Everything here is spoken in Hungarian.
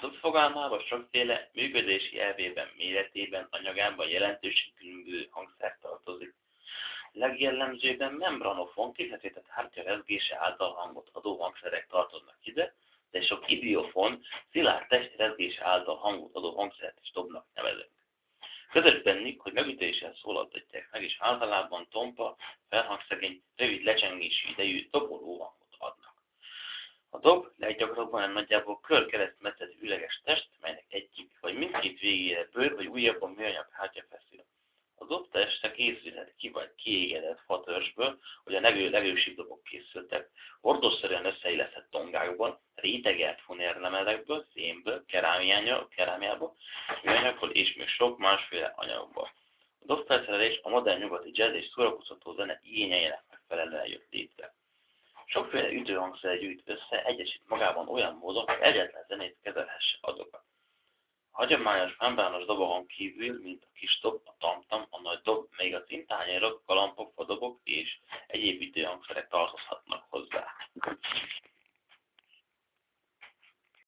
dob fogalmában sokféle működési elvében, méretében, anyagában jelentősen különböző hangszer tartozik. Legjellemzőbben membranofon, kifejezett hártya rezgése által hangot adó hangszerek tartoznak ide, de sok idiofon, szilárd test rezgése által hangot adó hangszert is dobnak nevezünk. Közös bennük, hogy megütéssel szólaltatják meg, és általában tompa, felhangszegény, rövid lecsengési idejű. A dob leggyakrabban nagyjából kör-keresztmetszett üleges test, melynek egyik vagy mindkét végére bőr vagy újabban műanyag hátja feszül. A dobteste készülhet ki vagy kiégedett fatörzsből, hogy a legő, legősibb dobok készültek, hordószerűen összeillesztett tongákban, rétegelt funérlemelekből, szénből, kerámiából, műanyagból és még sok másféle anyagból. A dobfelszerelés a modern nyugati jazz és szórakoztató zene igényeinek megfelelően jött. Sokféle ütőhangszer gyűjt össze, egyesít magában olyan módon, hogy egyetlen zenét kezelhesse azokat. Hagyományos membrános dobokon kívül, mint a kis dob, a tamtam, a nagy dob, még a cintányérok, kalampok, fadobok